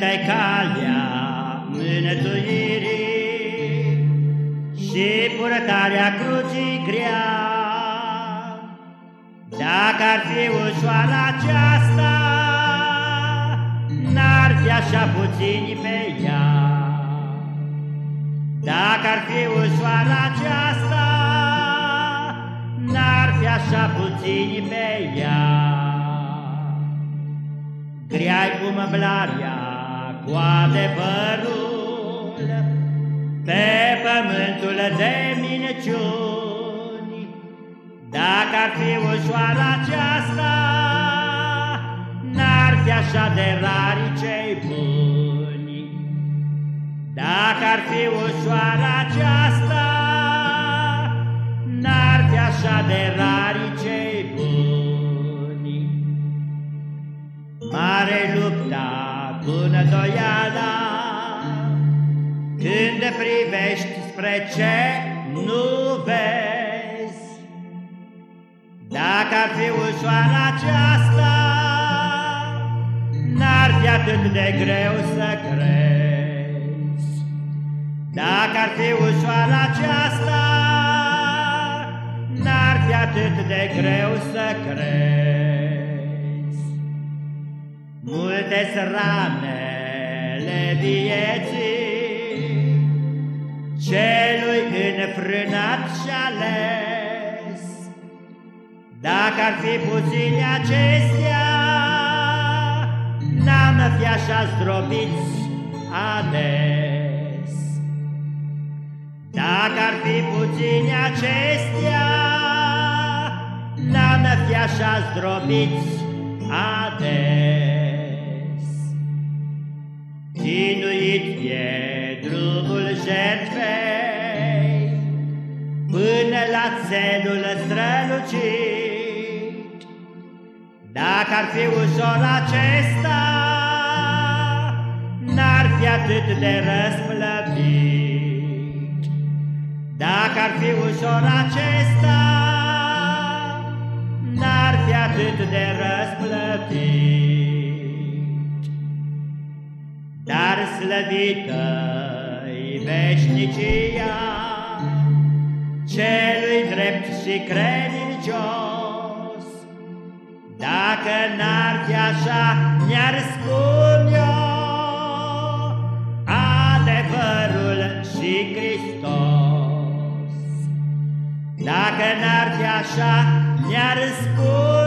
calea mânătuirii și purtarea crucii grea. Dacă ar fi ușoară aceasta, n-ar fi așa puțini pe ea. Dacă ar fi ușoară aceasta, n-ar fi așa puțini pe ea. Grea-i umblarea cu adevărul pe pământul de minciuni. Dacă ar fi ușoară aceasta, n-ar fi așa de rari cei buni. Dacă ar fi ușoară aceasta, n-ar fi așa de rari cei buni. Mare lupta cu îndoiala, când privești spre ce nu vezi. Dacă ar fi ușoară aceasta, n-ar fi atât de greu să crezi. Dacă ar fi ușoară aceasta, n-ar fi atât de greu să crezi. Multe ranele vieții celui înfrânat și ales. Dacă ar fi puțini acestea, n-am fi așa zdrobiți ades. Dacă ar fi puțini acestea, n-am fi așa zdrobiți ades. Chinuit e drumul jertfei Până la țelul strălucit. Dacă ar fi ușor acesta N-ar fi atât de răsplătit. Dacă ar fi ușor acesta N-ar fi atât de răsplătit dar slăvită-i veșnicia celui drept și credincios. Dacă n-ar fi așa, mi-ar spune adevărul și Hristos. Dacă n-ar fi așa, mi-ar spune